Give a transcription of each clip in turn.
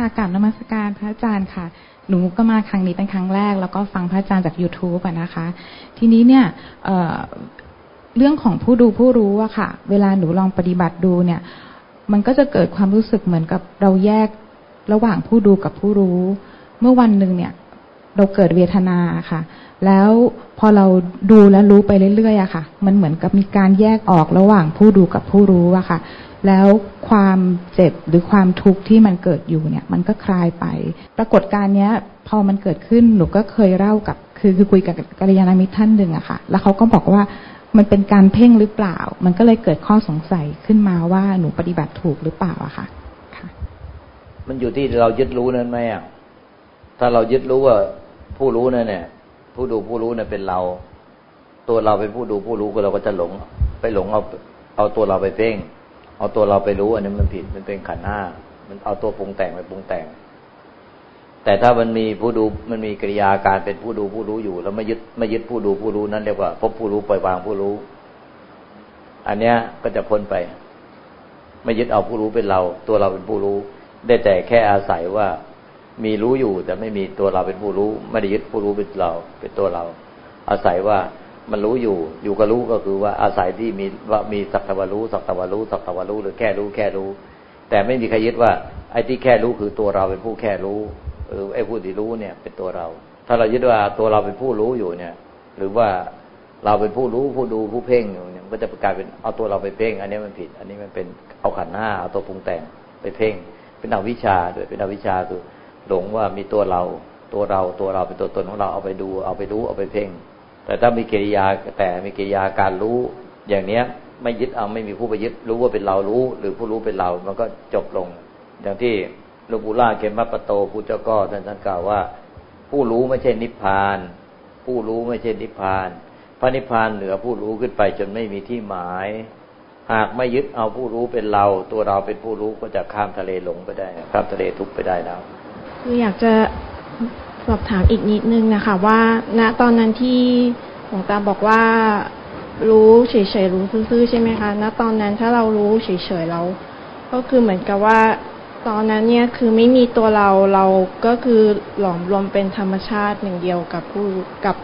ค่ะกลับนมัสการพระอาจารย์ค่ะ หนูก็มาครั้งนี้เป็นครั้งแรก แล้วก็ฟังพระอาจารย์จาก youtube อะนะคะ ทีนี้เนี่ยเเรื่องของผู้ดูผู้รู้อะค่ะ เวลาหนูลองปฏิบัติดูเนี่ย มันก็จะเกิดความรู้สึกเหมือนกับเราแยกระหว่างผู้ดูกับผู้รู้ เมื่อวันหนึ่งเนี่ย เราเกิดเวทนาค่ะ แล้วพอเราดูและรู้ไปเรื่อยๆอะค่ะ มันเหมือนกับมีการแยกออกระหว่างผู้ดูกับผู้รู้อะค่ะ แล้วความเจ็บหรือความทุกข์ที่มันเกิดอยู่เนี่ย มันก็คลายไป ปรากฏการณ์เนี้ย พอมันเกิดขึ้นหนูก็เคยเล่ากับ คือคือคุยกับกัลยาณมิตรท่านหนึ่งอะค่ะ แล้วเขาก็บอกว่ามันเป็นการเพ่งหรือเปล่า มันก็เลยเกิดข้อสงสัยขึ้นมาว่าหนูปฏิบัติถูกหรือเปล่าอะค่ะค่ะมันอยู่ที่เรายึดรู้นั้นไหมอะถ้าเรายึดรู้ว่า ผู้รู้นั่นเนี่ย ผู้ดูผู้รู้เนี่ยเป็นเรา ตัวเราเป็นผู้ดูผู้รู้ก็เราก็จะหลง ไปหลงเอาเอาตัวเราไปเพ่ง เอาตัวเราไปรู้อันนี้มันผิดมันเป็นขันห้ามันเอาตัวปรุงแต่งไปปรุงแต่ง แต่ถ้ามันมีผู้ดูมันมีกิริยาการเป็นผู้ดูผู้รู้อยู่ แล้วไม่ยึดไม่ยึดผู้ดูผู้รู้นั้นเรียกว่าพบผู้รู้ปล่อยวางผู้รู้ อันเนี้ยก็จะพ้นไป ไม่ยึดเอาผู้รู้เป็นเรา ตัวเราเป็นผู้รู้ ได้แต่แค่อาศัยว่า มีรู้อยู่ แต่ไม่มีตัวเราเป็นผู้รู้ ไม่ได้ยึดผู้รู้เป็นเรา เป็นตัวเรา อาศัยว่ามันรู้อยู่ อยู่กับรู้ก็คือว่าอาศัยที่มีว่ามีสักตะวรู้สักตะวรู้สักตะวรู้หรือแค่รู้แค่รู้ แต่ไม่มีใครยึดว่า ไอ้ที่แค่รู้คือตัวเราเป็นผู้แค่รู้หรือไอ้ผู้ที่รู้เนี่ย เป็นตัวเรา ถ้าเรายึดว่าตัวเราเป็นผู้รู้อยู่เนี่ย หรือว่าเราเป็นผู้รู้ผู้ดูผู้เพ่งอยู่เนี่ยก็จะกลายเป็นเอาตัวเราไปเพ่ง อันนี้มันผิด อันนี้มันเป็นเอาขันหน้าเอาตัวปรุงแต่งไปเพ่ง เป็นอวิชาด้วยเป็นอวิชาคือ หลงว่ามีตัวเรา ตัวเราตัวเราเป็นตัวตนของเราเอาไปดู เอาไปรู้เอาไปเพ่ง แต่ถ้ามีกิริยาแต่มีกิริยาการรู้ อย่างเนี้ยไม่ยึดเอาไม่มีผู้ไปยึดรู้ว่าเป็นเรารู้ หรือผู้รู้เป็นเรา มันก็จบลง อย่างที่หลวงปู่ล่าเกมัปโตพุทธเจ้าก็ท่านท่านกล่าวว่า ผู้รู้ไม่ใช่นิพพาน ผู้รู้ไม่ใช่นิพพาน พระนิพพานเหนือผู้รู้ขึ้นไปจนไม่มีที่หมาย หากไม่ยึดเอาผู้รู้เป็นเรา ตัวเราเป็นผู้รู้ก็จะข้ามทะเลหลงไปได้ข้ามทะเลทุกไปได้แล้ว คืออยากจะสอบถามอีกนิดนึงนะคะ ว่า ณตอนนั้นที่หลวงตาบอกว่า รู้เฉยๆรู้ซื่อๆใช่ไหมคะ ณตอนนั้นถ้าเรารู้เฉยๆเราก็คือเหมือนกับว่า ตอนนั้นเนี่ยคือไม่มีตัวเราเราก็คือหลอมรวมเป็นธรรมชาติหนึ่งเดียวกับผู้กับ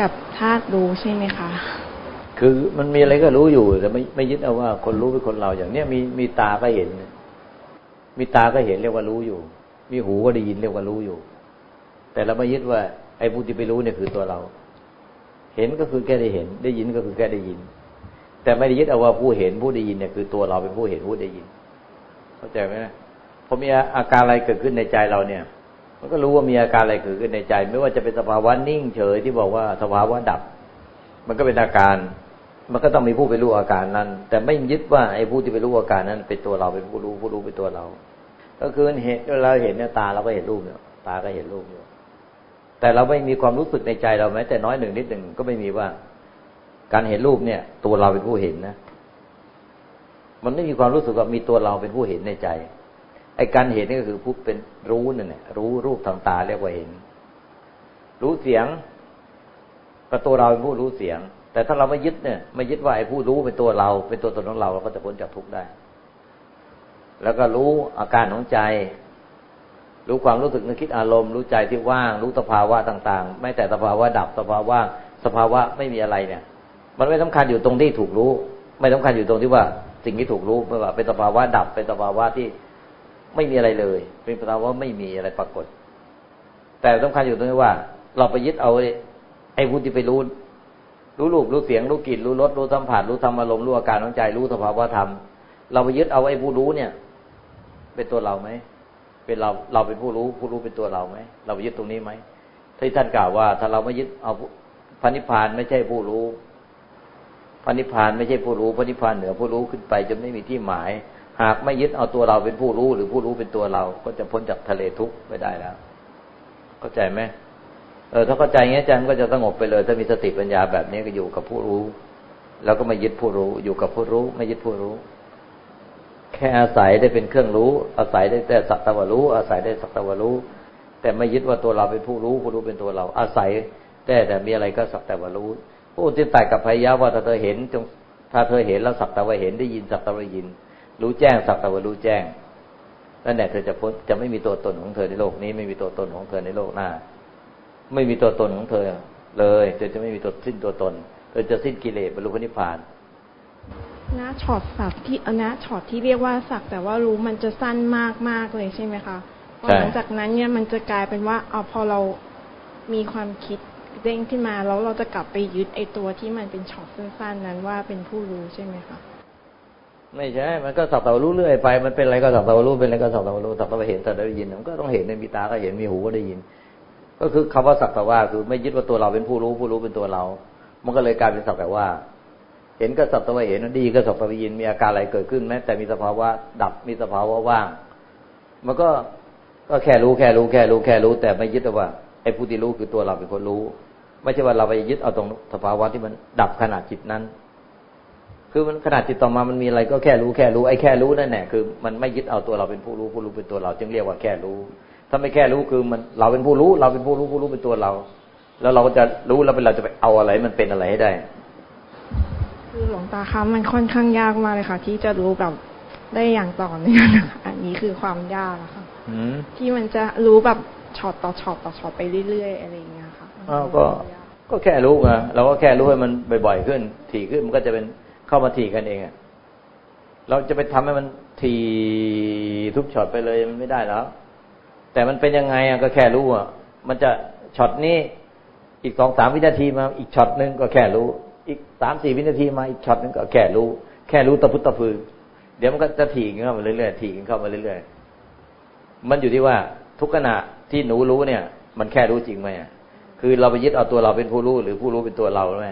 กับธาตุรู้ใช่ไหมคะคือมันมีอะไรก็รู้อยู่แต่ไม่ไม่ยึดเอาว่าคนรู้เป็นคนเราอย่างเนี้ยมีมีตาก็เห็น มีตาก็เห็นเรียกว่ารู้อยู่ มีหูก็ได้ยินเรียกว่ารู้อยู่ แต่เราไม่ยึดว่า ไอ้ผู้ที่ไปรู้เนี่ยคือตัวเรา เห็นก็คือแค่ได้เห็น ได้ยินก็คือแค่ได้ยิน แต่ไม่ได้ยึดเอาว่าผู้เห็นผู้ได้ยินเนี่ยคือตัวเราเป็นผู้เห็นผู้ได้ยิน เข้าใจไหมพอมีอาการอะไรเกิดขึ้นในใจเราเนี่ย มันก็รู้ว่ามีอาการอะไรเกิดขึ้นในใจ ไม่ว่าจะเป็นสภาวะนิ่งเฉยที่บอกว่าสภาวะดับ มันก็เป็นอาการ มันก็ต้องมีผู้ไปรู้อาการนั้น แต่ไม่ยึดว่าไอ้ผู้ที่ไปรู้อาการนั้น เป็นตัวเราเป็นผู้รู้ผู้รู้เป็นตัวเรา ก็คือเห็นเราเห็นเนี่ยตาเราก็เห็นรูปเนี่ยตาก็เห็นรูปอยู่แต่เราไม่มีความรู้สึกในใจเราแม้แต่น้อยหนึ่งนิดหนึ่งก็ไม่มีว่า การเห็นรูปเนี่ย ตัวเราเป็นผู้เห็นนะ มันไม่มีความรู้สึกว่ามีตัวเราเป็นผู้เห็นในใจ ไอ้การเห็นนี่ก็คือผู้เป็นรู้นั่นแหละรู้รูปทางตาเรียกว่าเห็น รู้เสียงก็ตัวเราเป็นผู้รู้เสียง แต่ถ้าเราไม่ยึดเนี่ยไม่ยึดว่าไอ้ผู้รู้เป็นตัวเรา เป็นตัวตนของเราเราก็จะพ้นจากทุกข์ได้ แล้วก็รู้อาการของใจ รู้ความรู้สึกนึกคิดอารมณ์ รู้ใจที่ว่าง รู้สภาวะต่างๆ ไม่แต่สภาวะดับสภาวะสภาวะไม่มีอะไรเนี่ย มันไม่สำคัญอยู่ตรงที่ถูกรู้ ไม่สำคัญอยู่ตรงที่ว่าสิ่งที่ถูกรู้ไม่ว่าเป็นสภาวะดับเป็นสภาวะที่ไม่มีอะไรเลย เป็นสภาวะไม่มีอะไรปรากฏ แต่สำคัญอยู่ตรงที่ว่า เราไปยึดเอาไอ้ผู้ที่ไปรู้รู้รูปรู้เสียงรู้กลิ่นรู้รสรู้สัมผัสรู้ธรรมอารมณ์รู้อาการของใจรู้สภาวะธรรมเราไปยึดเอาไอ้ผู้รู้เนี่ย เป็นตัวเราไหมเป็นเราเราเป็นผู้รู้ ผู้รู้เป็นตัวเราไหมเราไปยึดตรงนี้ไหมที่ท่านกล่าวว่า ถ้าเราไม่ยึดเอาพันิพานไม่ใช่ผู้รู้พันิพานไม่ใช่ผู้รู้พันิพานเหนือผู้รู้ขึ้นไปจนไม่มีที่หมาย หากไม่ยึดเอาตัวเราเป็นผู้รู้ หรือผู้รู้เป็นตัวเรา ก็จะพ้นจากทะเลทุกข์ไม่ได้แล้ว เข้าใจไหมเออถ้าเข้าใจงี้ใจมันก็จะสงบไปเลย ถ้ามีสติปัญญาแบบนี้ก็อยู่กับผู้รู้ แล้วก็ไม่ยึดผู้รู้ อยู่กับผู้รู้ ไม่ยึดผู้รู้ แค่อาศัยได้เป็นเครื่องรู้ อาศัยได้แต่สัตะวรู้ อาศัยได้สัตะวรู้ แต่ไม่ยึดว่าตัวเราเป็นผู้รู้ผู้รู้เป็นตัวเรา อาศัยแต่แต่มีอะไรก็สัตวรู้ผู้ที่ตายกับพยาว่าถ้าเธอเห็นจงถ้าเธอเห็นแล้วสัตวเห็นได้ยินสัตวยิน รู้แจ้งสัตวรู้แจ้งนั่นแหละเธอจะพ้นจะไม่มีตัวตนของเธอในโลกนี้ ไม่มีตัวตนของเธอในโลกหน้า ไม่มีตัวตนของเธอเลยเธอจะไม่มีตัวสิ้นตัวตนเธอจะสิ้นกิเลสบรรลุพระนิพพาน ณช็อตสักที่ณช็อตที่เรียกว่าสักแต่ว่ารู้มันจะสั้นมากมากเลยใช่ไหมคะหลังจากนั้นเนี่ยมันจะกลายเป็นว่าเอาพอเรามีความคิดเด้งขึ้นมาแล้วเราจะกลับไปยึดไอตัวที่มันเป็นช็อตสั้นๆนั้นว่าเป็นผู้รู้ใช่ไหมคะไม่ใช่ มันก็สับแต่รู้เรื่อยไป มันเป็นอะไรก็สับแต่รู้เป็นอะไรก็สับแต่รู้สับแต่เห็นแต่ได้ยิน มันก็ต้องเห็นในมีตาก็เห็นมีหูก็ได้ยิน ก็คือคำว่าสักแต่ว่าคือไม่ยึดว่าตัวเราเป็นผู้รู้ผู้รู้เป็นตัวเรา มันก็เลยกลายเป็นสักแต่ว่า เห็นก็สักแต่ว่าเห็นดีก็สักแต่ว่ายินมีอาการอะไรเกิดขึ้นแม้แต่มีสภาวะดับมีสภาวะว่าง มันก็ก็แค่รู้แค่รู้แค่รู้แค่รู้ แต่ไม่ยึดว่าไอ้ผู้ที่รู้คือตัวเราเป็นคนรู้ ไม่ใช่ว่าเราไปยึดเอาตรงสภาวะที่มันดับขนาดจิตนั้น คือมันขนาดจิตต่อมามันมีอะไรก็แค่รู้แค่รู้ไอ้แค่รู้นั่นแหละคือมันไม่ยึดเอาตัวเราเป็นผู้รู้ผู้รู้เป็นตัวเรา จึงเรียกว่าแค่รู้ ถ้าไม่แค่รู้คือมันเราเป็นผู้รู้ เราเป็นผู้รู้ผู้รู้เป็นตัวเรา แล้วเราก็จะรู้แล้วเป็นเราจะไปเอาอะไรมันเป็นอะไรให้ได้ คือหลวงตาคะมันค่อนข้างยากมากเลยค่ะ ที่จะรู้แบบได้อย่างต่อเนื่องอันนี้คือความยากอะค่ะที่มันจะรู้แบบช็อตต่อช็อตต่อช็อตไปเรื่อยๆอะไรอย่างเงี้ยค่ะอ้าวก็ก็แค่รู้ไงเราก็แค่รู้ให้มันบ่อยๆขึ้น ถี่ขึ้นมันก็จะเป็นเข้ามาถี่กันเองอะเราจะไปทำให้มันถี่ทุกช็อตไปเลยมันไม่ได้แล้ว แต่มันเป็นยังไงอะก็แค่รู้อะมันจะช็อตนี้อีกสองสามวินาทีมาอีกช็อตหนึ่งก็แค่รู้ อีกสามสี่วินาทีมาอีกช็อตนึงก็แค่รู้ แค่รู้ตะพุตตะพือ เดี๋ยวมันก็จะถี่เข้ามาเรื่อยๆถี่เข้ามาเรื่อยๆมันอยู่ที่ว่าทุกขณะที่หนูรู้เนี่ย มันแค่รู้จริงไหมคือเราไปยึดเอาตัวเราเป็นผู้รู้หรือผู้รู้เป็นตัวเราไหม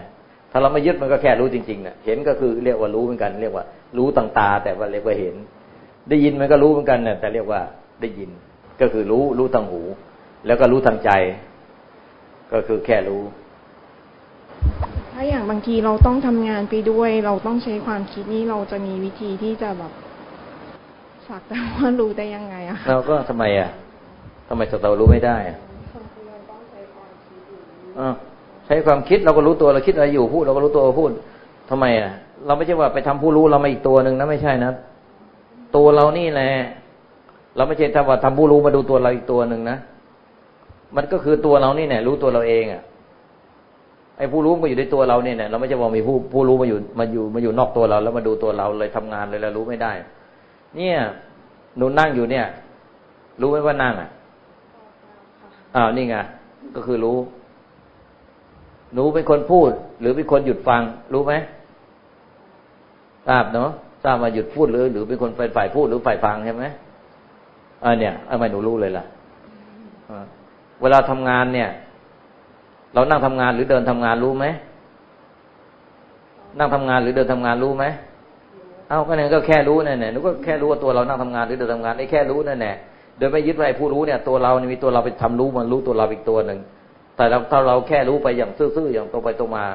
ถ้าเราไม่ยึดมันก็แค่รู้จริงๆเนี่ยเห็นก็คือเรียกว่ารู้เหมือนกัน เรียกว่ารู้ต่างตา แต่ว่าเรียกว่าเห็น ได้ยินมันก็รู้เหมือนกันเนี่ยแต่เรียกว่าได้ยิน ก็คือรู้รู้ทางหู แล้วก็รู้ทางใจ ก็คือแค่รู้ ถ้าอย่างบางทีเราต้องทำงานไปด้วย เราต้องใช้ความคิดนี่เราจะมีวิธีที่จะแบบสักแต่ว่ารู้ได้ยังไงอะเราก็ทำไมอะทำไมสักแต่รู้ไม่ได้อะใช้ความคิดเราก็รู้ตัวเราคิดอะไรอยู่พูดเราก็รู้ตัวพูดทำไมอะ เราไม่ใช่ว่าไปทำผู้รู้เรามาอีกตัวหนึ่งนะไม่ใช่นะตัวเรานี่แหละเราไม่ใช่ทำว่าทำผู้รู้มาดูตัวเราอีกตัวหนึ่งนะมันก็คือตัวเรานี่เนี่ยรู้ตัวเราเองอะ ไอ้ผู้รู้มาอยู่ในตัวเราเนี่ยเราไม่ใช่ว่ามีผู้ผู้รู้มาอยู่มาอยู่มาอยู่นอกตัวเรา แล้วมาดูตัวเราเลยทำงานเลยแล้วรู้ไม่ได้ เนี่ยหนูนั่งอยู่เนี่ย รู้ไหมว่านั่งอะอ้าวนี่ไงก็คือรู้ หนูเป็นคนพูด หรือเป็นคนหยุดฟัง รู้ไหมทราบเนาะทราบมาหยุดพูดหรือ หรือเป็นคนเป็นฝ่ายพูดหรือฝ่ายฟังใช่ไหมอ่าเนี่ยทำไมหนูรู้เลยล่ะเวลาทำงานเนี่ย เรานั่งทำงานหรือเดินทำงานรู้ไหมนั่งทำงานหรือเดินทำงานรู้ไหมเอาก็เนี่ยก็แค่รู้นั่นแหละนูก็แค่รู้ว่าตัวเรานั่งทำงานหรือเดินทำงานไอ้แค่รู้นั่นแหละโดยไม่ยึดไว้ผู้รู้เนี่ยตัวเรานี่มีตัวเราไปทำรู้มันรู้ตัวเราอีกตัวหนึ่งแต่เราถ้าเราแค่รู้ไปอย่างซื่อๆอย่างตรงไปตรงมา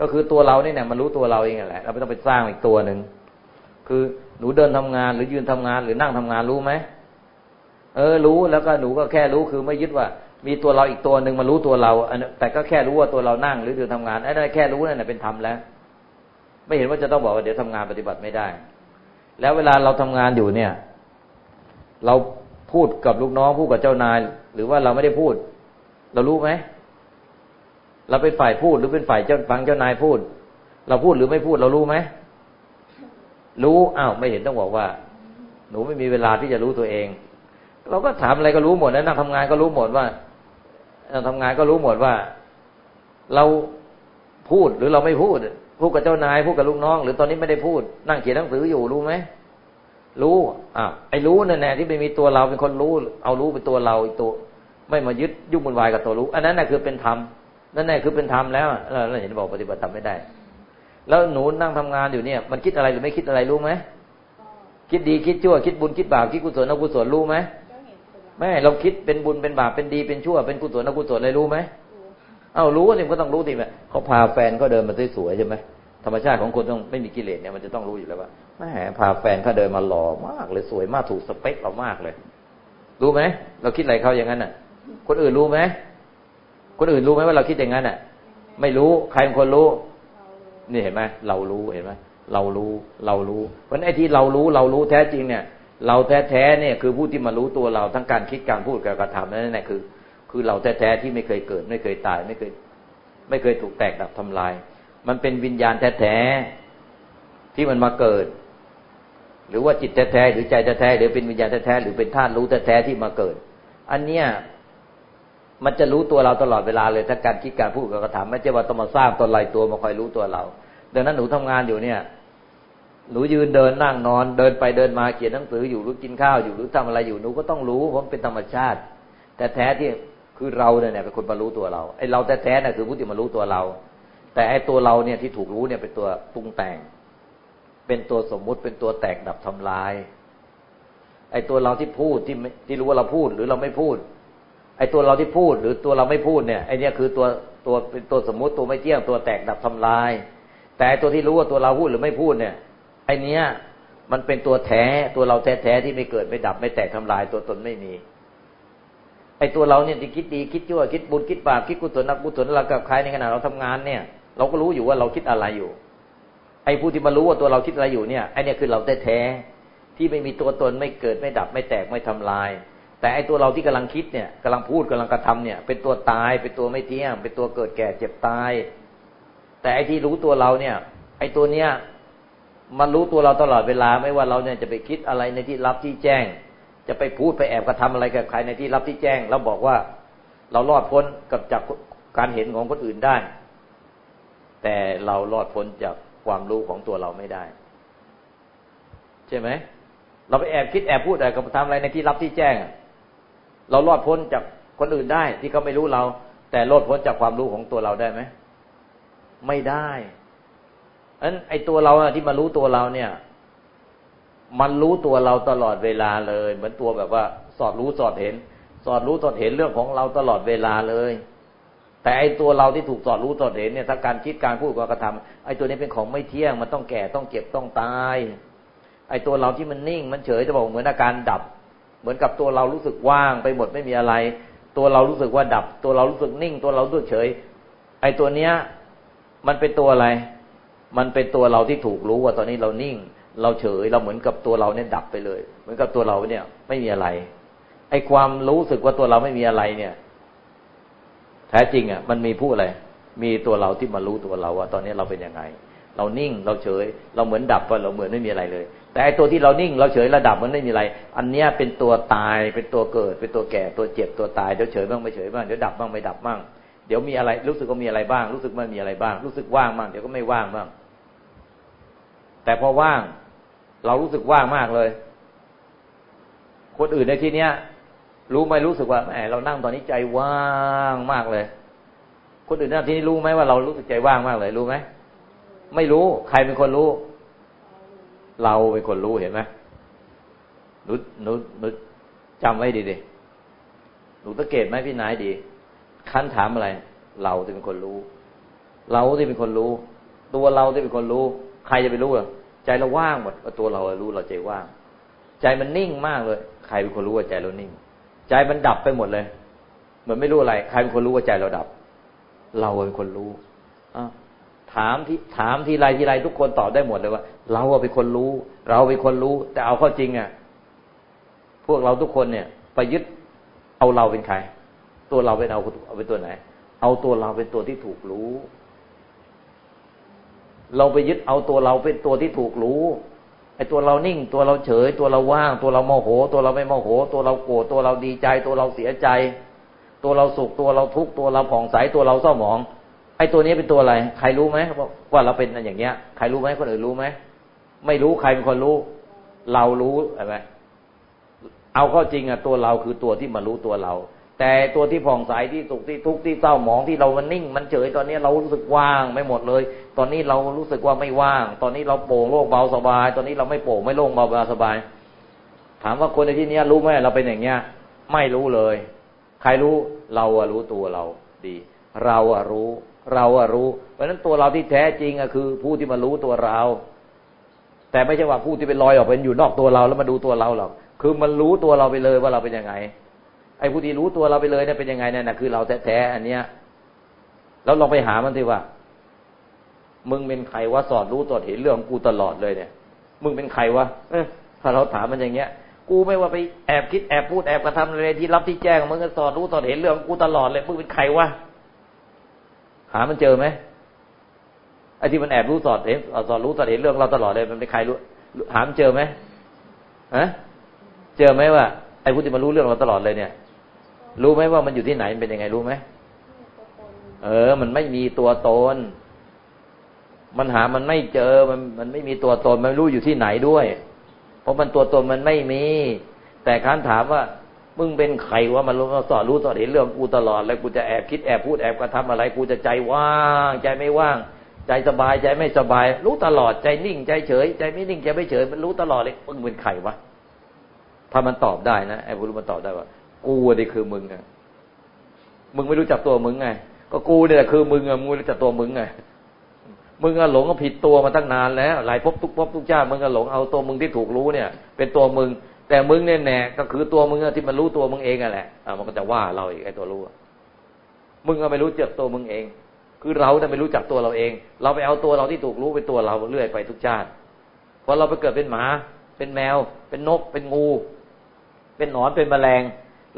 ก็คือตัวเราเนี่ยมันรู้ตัวเราเองแหละ เราไม่ต้องไปสร้างอีกตัวหนึ่งคือหนูเดินทำงานหรือยืนทำงาน หรือนั่งทำงานรู้ไหมเออรู้แล้วก็หนูก็แค่รู้คือไม่ยึดว่า มีตัวเราอีกตัวหนึ่งมารู้ตัวเราอันแต่ก็แค่รู้ว่าตัวเรานั่งหรือเดินทำงานไอ้นั่นแค่รู้นั่นแหละเป็นธรรมแล้ว ไม่เห็นว่าจะต้องบอกว่าเดี๋ยวทำงานปฏิบัติไม่ได้ แล้วเวลาเราทำงานอยู่เนี่ย เราพูดกับลูกน้องพูดกับเจ้านาย หรือว่าเราไม่ได้พูด เรารู้ไหมเราเป็นฝ่ายพูดหรือเป็นฝ่ายเจ้าฟังเจ้านายพูด เราพูดหรือไม่พูดเรารู้ไหมรู้อ้าวไม่เห็นต้องบอกว่า หนูไม่มีเวลาที่จะรู้ตัวเอง เราก็ถามอะไรก็รู้หมดนะนั่งทำงานก็รู้หมดว่า ทำงานก็รู้หมดว่า เราพูดหรือเราไม่พูด พูดกับเจ้านายพูดกับลูกน้อง หรือตอนนี้ไม่ได้พูด นั่งเขียนหนังสืออยู่รู้ไหมรู้อะไอ้รู้นั่นแหละที่ไม่มีตัวเราเป็นคนรู้ เอารู้เป็นตัวเราอีกตัว ไม่มายึดยุ่งวุ่นวายกับตัวรู้ อันนั้นน่ะคือเป็นธรรมนั่นแหละคือเป็นธรรมแล้วเราเห็นบอกปฏิบัติธรรมไม่ได้ แล้วหนูนั่งทำงานอยู่เนี่ย มันคิดอะไรหรือไม่คิดอะไรรู้ไหมคิดดีคิดชั่วคิดบุญคิดบาปคิดกุศลอกุศลรู้ไหม ไม่เราคิดเป็นบุญเป็นบาปเป็นดีเป็นชั่วเป็นกุศลอกุศลอะไรรู้ไหมเอ้ารู้สิก็ต้องรู้สิแม่เขาพาแฟนเขาเดินมาสวยๆใช่ไหมธรรมชาติของคนต้องไม่มีกิเลสเนี่ยมันจะต้องรู้อยู่แล้วว่าแม่พาแฟนเขาเดินมาหล่อมากเลยสวยมากถูกสเปคเรามากเลย รู้ไหมเราคิดอะไรเขาอย่างนั้นน่ะ คนอื่นรู้ไหมคนอื่นรู้ไหมว่าเราคิดอย่างนั้นอะ ไม่รู้ใครเป็นคนรู้ นี่เห็นไหมเรารู้เห็นไหมเรารู้เรารู้เพราะไอ้ที่เรารู้เรารู้แท้จริงเนี่ย เราแท้ๆเนี่ยคือผู้ที่มารู้ตัวเราทั้งการคิดการพูดการกระทำนั่นแหละคือ คือเราแท้ๆที่ไม่เคยเกิด ไม่เคยตายไม่เคย ไม่เคยถูกแตกดับทำลาย มันเป็นวิญญาณแท้ๆที่มันมาเกิด หรือว่าจิตแท้ๆหรือใจแท้ๆหรือเป็นวิญญาณแท้ๆหรือเป็นธาตุรู้แท้ๆที่มาเกิด อันเนี้ยมันจะรู้ตัวเราตลอดเวลาเลยถ้าการคิดการพูดการกระทำไม่ใช่ว่าต้องมาสร้างตนลายตัวมาคอยรู้ตัวเรา ดังนั้นหนูทำงานอยู่เนี่ย หนูยืนเดินนั่งนอนเดินไปเดินมาเขียนหนังสืออยู่หรือกินข้าวอยู่หรือทำอะไรอยู่หนูก็ต้องรู้เพราะเป็นธรรมชาติ แต่แท้ที่คือเราเนี่ยเป็นคนมารู้ตัวเราไอ้เราแท้ๆน่ะคือผู้ที่มารู้ตัวเรา แต่ไอ้ตัวเราเนี่ยที่ถูกรู้เนี่ยเป็นตัวปรุงแต่ง เป็นตัวสมมุติเป็นตัวแตกดับทำลาย ไอ้ตัวเราที่พูดที่ที่รู้ว่าเราพูดหรือเราไม่พูด ไอ้ตัวเราที่พูดหรือตัวเราไม่พูดเนี่ยไอ้นี่คือตัวตัวเป็นตัวสมมุติตัวไม่เที่ยงตัวแตกดับทำลาย แต่ตัวที่รู้ว่าตัวเราพูดหรือไม่พูดเนี่ย ไอเนี้ย มันเป็นตัวแท้ตัวเราแท้ๆที่ไม่เกิดไม่ดับไม่แตกทำลายตัวตนไม่มี ไอตัวเราเนี่ยที่คิดดีคิดชั่วคิดบุญคิดบาปคิดกุศลนักกุศลเรากับใครในขณะเราทำงานเนี่ย เราก็รู้อยู่ว่าเราคิดอะไรอยู่ ไอผู้ที่มารู้ว่าตัวเราคิดอะไรอยู่เนี่ยไอเนี่ยคือเราแท้ๆที่ไม่มีตัวตนไม่เกิดไม่ดับ ไม่แตกไม่ทำลายแต่ไอตัวเราที่กำลังคิดเนี่ยกำลังพูดกำลังกระทำเนี่ย เป็นตัวตายเป็นตัวไม่เที่ยงเป็นตัวเกิดแก่เจ็บตาย แต่ไอที่รู้ตัวเราเนี่ย ไอตัวเนี้ย มันรู้ตัวเราตลอดเวลาไม่ว่าเราเนี่ยจะไปคิดอะไรในที่ลับที่แจ้ง จะไปพูดไปแอบกระทำอะไรกับใครในที่ลับที่แจ้งแล้วบอกว่าเรารอดพ้นกับจากการเห็นของคนอื่นได้ แต่เรารอดพ้นจากความรู้ของตัวเราไม่ได้ ใช่ไหมเราไปแอบคิดแอบพูดอะไรกับทำอะไรในที่ลับที่แจ้ง เรารอดพ้นจากคนอื่นได้ที่เขาไม่รู้เรา แต่รอดพ้นจากความรู้ของตัวเราได้ไหมไม่ได้ อันไอตัวเราที่มารู้ตัวเราเนี่ย มันรู้ตัวเราตลอดเวลาเลย เหมือนตัวแบบว่าสอดรู้สอดเห็น สอดรู้สอดเห็นเรื่องของเราตลอดเวลาเลย แต่ไอตัวเราที่ถูกสอดรู้สอดเห็นเนี่ยถ้าการคิดการพูดการกระทำไอ้ตัวนี้เป็นของไม่เที่ยงมันต้องแก่ต้องเก็บต้องตาย ไอตัวเราที่มันนิ่งมันเฉยจะบอกเหมือนอาการดับ เหมือนกับตัวเรารู้สึกว่างไปหมดไม่มีอะไร ตัวเรารู้สึกว่าดับ ตัวเรารู้สึกนิ่ง ตัวเรารู้สึกเฉย ไอตัวเนี้ย มันเป็นตัวอะไร มันเป็นตัวเราที่ถูกรู้ว่าตอนนี้เรานิ่ง เราเฉยเราเหมือนกับตัวเราเนี่ยดับไปเลย เหมือนกับตัวเราเนี่ย ไม่มีอะไร ไอ้ความรู้สึกว่าตัวเราไม่มีอะไรเนี่ย แท้จริงอะ มันมีผู้อะไร มีตัวเราที่มารู้ตัวเราว่า ตอนนี้เราเป็นยังไง เรานิ่งเราเฉย เราเหมือนดับไปเราเหมือนไม่มีอะไรเลย แต่ไอ้ตัวที่เรานิ่ง เราเฉยระดับมันไม่มีอะไร อันเนี้ยเป็นตัวตายเป็นตัวเกิด เป็นตัวแก่ตัวเจ็บตัวตายเดี๋ยวเฉยบ้างไม่เฉยบ้างเดี๋ยวดับบ้างไม่ดับบ้างเดี๋ยวมีอะไรรู้สึกว่ามีอะไรบ้าง รู้สึกไม่มีอะไรบ้าง รู้สึกว่างบ้างเดี๋ยวก็ไม่ว่างบ้าง แต่พอว่าง เรารู้สึกว่างมากเลย คนอื่นในที่เนี้ย รู้ไหมรู้สึกว่าแหมเรานั่งตอนนี้ใจว่างมากเลย คนอื่นในที่นี้รู้ไหมว่าเรารู้สึกใจว่างมากเลย รู้ไหมไม่รู้ ใครเป็นคนรู้ เราเป็นคนรู้เห็นไหมหนูหนูหนูจำไว้ดีดิหนูสังเกตไหมพี่นายดีขั้นถามอะไร เราที่เป็นคนรู้ เราที่เป็นคนรู้ ตัวเราที่เป็นคนรู้ รจะไปรู้อะใจเราว่างหมดตัวเรารู้เราใจว่าง ใจมันนิ่งมากเลย ใครเป็นคนรู้ว่าใจเรานิ่ง ใจมันดับไปหมดเลยเหมือนไม่รู้อะไร ใครเป็นคนรู้ว่าใจเราดับ เราเป็นคนรู้อถามที่ถามทีไรทีไรทุกคนตอบได้หมดเลยว่า เราเป็นคนรู้ เราเป็นคนรู้ แต่เอาข้อจริงอะ พวกเราทุกคนเนี่ยไปยึดเอาเราเป็นใคร ตัวเราเป็นเอาเอาเป็นตัวไหน เอาตัวเราเป็นตัวที่ถูกรู้ เราไปยึดเอาตัวเราเป็นตัวที่ถูกรู้ไอ้ตัวเรานิ่งตัวเราเฉย ตัวเราว่าง ตัวเราโมโห ตัวเราไม่โมโห ตัวเราโกรธตัวเราดีใจ ตัวเราเสียใจ ตัวเราสุขตัวเราทุกข์ตัวเราผ่องใสตัวเราเศร้าหมอง ไอ้ตัวนี้เป็นตัวอะไร ใครรู้ไหมว่าเราเป็นอย่างเงี้ย ใครรู้ไหมคนอื่นรู้ไหมไม่รู้ใครเป็นคนรู้ เรารู้ใช่ไหมเอาเข้าจริงอะตัวเราคือตัวที่มารู้ตัวเรา แต่ตัวที่ผ่องใสที่สุขที่ทุกข์ที่เศร้าหมองที่เรามันนิ่ง มันเฉยตอนนี้เรารู้สึกว่างไม่หมดเลย ตอนนี้เรารู้สึกว่าไม่ว่าง ตอนนี้เราโปร่งโล่งเบาสบาย ตอนนี้เราไม่โปร่งไม่โล่งเบาสบาย ถามว่าคนในที่นี้รู้ไหมเราเป็นอย่างเงี้ย ไม่รู้เลย ใครรู้เราอะรู้ตัวเราดี เราอะรู้ เราอะรู้ เพราะฉะนั้นตัวเราที่แท้จริงอะคือ ผู้ที่มารู้ตัวเรา แต่ไม่ใช่ว่าผู้ที่เป็นลอยออกเป็นอยู่นอกตัวเราแล้วมาดูตัวเราหรอกคือมันรู้ตัวเราไปเลยว่าเราเป็นยังไง ไอ้ผู้ที่รู้ตัวเราไปเลยเนี่ยเป็นยังไงเนี่ยนะคือเราแท้ๆอันเนี้ยแล้วลองไปหามันสิว่า มึงเป็นใครวะสอดรู้ตอดเห็นเรื่องกูตลอดเลยเนี่ย มึงเป็นใครวะถ้าเราถามมันอย่างเงี้ย กูไม่ว่าไปแอบคิดแอบพูดแอบกระทำอะไรที่รับที่แจ้งมึงก็สอดรู้สอดเห็นเรื่องกูตลอดเลยมึงเป็นใครวะหามันเจอไหมไอ้ที่มันแอบรู้สอดเห็นสอดรู้สอดเห็นเรื่องเราตลอดเลยมันเป็นใครรู้หามันเจอไหมฮะเจอไหมว่าไอ้ผู้ที่มารู้เรื่องเราตลอดเลยเนี่ย รู้ไหมว่ามันอยู่ที่ไหนเป็นยังไงรู้ไหมเออ มันไม่มีตัวตน มันหามันไม่เจอมันมันไม่มีตัวตนมันรู้อยู่ที่ไหนด้วย เพราะมันตัวตนมันไม่มี แต่ค้านถามว่ามึงเป็นใครว่ามันรู้สอนรู้สอนเห็นเรื่องกูตลอด แล้วกูจะแอบคิดแอบพูดแอบกระทำอะไร กูจะใจว่าง ใจไม่ว่าง ใจสบายใจไม่สบาย รู้ตลอดใจนิ่ง ใจเฉย ใจไม่นิ่งใจไม่เฉย มันรู้ตลอดเลยมึงเป็นใครวะถ้ามันตอบได้นะไอ้ผู้รู้มันตอบได้ว่า กูนี่คือมึงไงมึงไม่รู้จักตัวมึงไง ก็กูเนี่ยคือมึงอะมึงรู้จักตัวมึงไง มึงอะหลงก็ผิดตัวมาตั้งนานแล้วหลายภพทุกภพทุกชาติมึงก็หลงเอาตัวมึงที่ถูกรู้เนี่ย เป็นตัวมึง แต่มึงเนี่ยแน่ก็คือตัวมึงที่มันรู้ตัวมึงเองอะแหละอะมันก็จะว่าเราอีกไอ้ตัวรู้มึงก็ไม่รู้จักตัวมึงเอง คือเราแต่ไม่รู้จักตัวเราเอง เราไปเอาตัวเราที่ถูกรู้เป็นตัวเราเรื่อยไปทุกชาติพอเราไปเกิดเป็นหมา เป็นแมว เป็นนก เป็นงู เป็นหนอนเป็นแมลง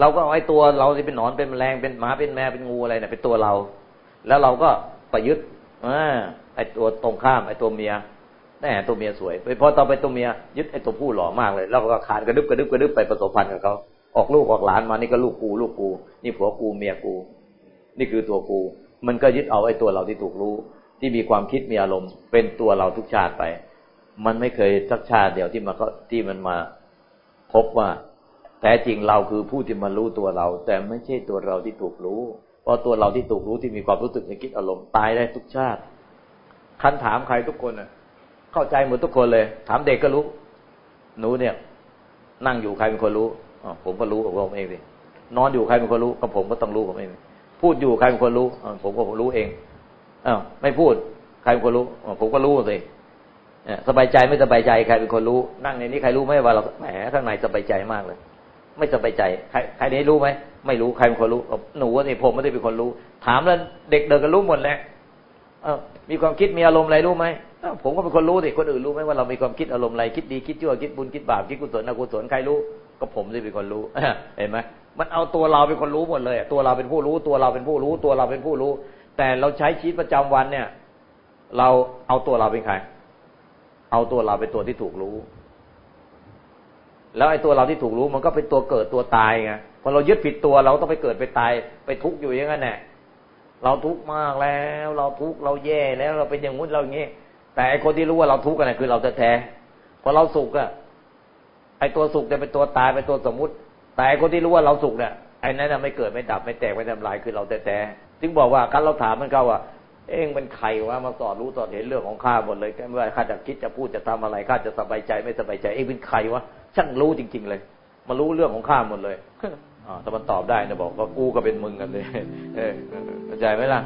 เราก็เอาไอ้ตัวเราที่เป็นหนอนเป็นแมลงเป็นหมาเป็นแมวเป็นงูอะไรเนี่ยเป็นตัวเรา แล้วเราก็ประยุทธ์ อ่าไอตัวตรงข้ามไอตัวเมียแน่ตัวเมียสวยไปพอต่อไปตัวเมียยึดไอตัวผู้หล่อมากเลย แล้วก็ขาดกระดึบกระดึบกระดึบไปผสมพันธุ์กับเขาออกลูกออกหลานมานี่ก็ลูกกูลูกกูนี่ผัวกูเมียกู นี่คือตัวกู มันก็ยึดเอาไอ้ตัวเราที่ถูกรู้ ที่มีความคิดมีอารมณ์ เป็นตัวเราทุกชาติไป มันไม่เคยสักชาติเดียวที่มาที่มันมาพบว่าแท้จริงเราคือผู้ที่มารู้ตัวเรา แต่ไม่ใช่ตัวเราที่ถูกรู้ เพราะตัวเราที่ถูกรู้ที่มีความรู้สึกในคิดอารมณ์ตายได้ทุกชาติคันถามใครทุกคนอะ เข้าใจหมดทุกคนเลย ถามเด็กก็รู้ หนูเนี่ย นั่งอยู่ใครเป็นคนรู้อผมก็รู้ของผมเองสินอนอยู่ใครเป็นคนรู้ก็ผมก็ต้องรู้ผมเอง พูดอยู่ใครเป็นคนรู้อผมก็รู้เองอ้าวไม่พูดใครเป็นคนรู้ผมก็รู้สิสบายใจไม่สบายใจใครเป็นคนรู้ นั่งในนี้ใครรู้ไหมว่าเราแหมข้างในสบายใจมากเลย ไม่สบายใจ ใครใครนี้รู้ไหม ไม่รู้ใครเป็นคนรู้หนูนี่ผมไม่ได้เป็นคนรู้ ถามแล้วเด็กเดินกันรู้หมดแล้วมีความคิดมีอารมณ์อะไรรู้ไหมผมก็เป็นคนรู้สิคนอื่นรู้ไหมว่าเรามีความคิดอารมณ์อะไรคิดดีคิดชั่วคิดบุญคิดบาปคิดกุศลอกุศลใครรู้ ก็ผมที่เป็นคนรู้เห็นไหมมันเอาตัวเราเป็นคนรู้หมดเลยตัวเราเป็นผู้รู้ตัวเราเป็นผู้รู้ตัวเราเป็นผู้รู้ แต่เราใช้ชีวิตประจำวันเนี่ย เราเอาตัวเราเป็นใคร เอาตัวเราเป็นตัวที่ถูกรู้ แล้วไอ้ตัวเราที่ถูกรู้มันก็เป็นตัวเกิดตัวตายไงพอเรายึดผิดตัวเราต้องไปเกิดไปตายไปทุกข์อยู่อย่างนั้นแหละเราทุกข์มากแล้ว เราทุกข์เราแย่แล้วเราเป็นอย่างงู้นเราอย่างนี้แต่ไอคนที่รู้ว่าเราทุกข์กันคือเราแท้ๆพอเราสุขอะไอตัวสุขจะเป็นตัวตายเป็นตัวสมมุติ แต่ไอคนที่รู้ว่าเราสุขเนี่ยไอ้นั้นไม่เกิดไม่ดับไม่แตกไม่ทำลายคือเราแท้ๆจึงบอกว่าการเราถามมันเขาว่า เองเป็นใครวะมาสอนรู้สอนเห็นเรื่องของข้าหมดเลยไม่ว่าข้าจะคิดจะพูดจะทำอะไรข้าจะสบายใจไม่สบายใจเองเป็นใครวะ ช่างรู้จริง ๆ เลย มารู้เรื่องของข้าหมดเลยอ๋อแต่มันตอบได้นะบอกว่ากูก็เป็นมึงกันเลยเออเข้าใจไหมล่ะ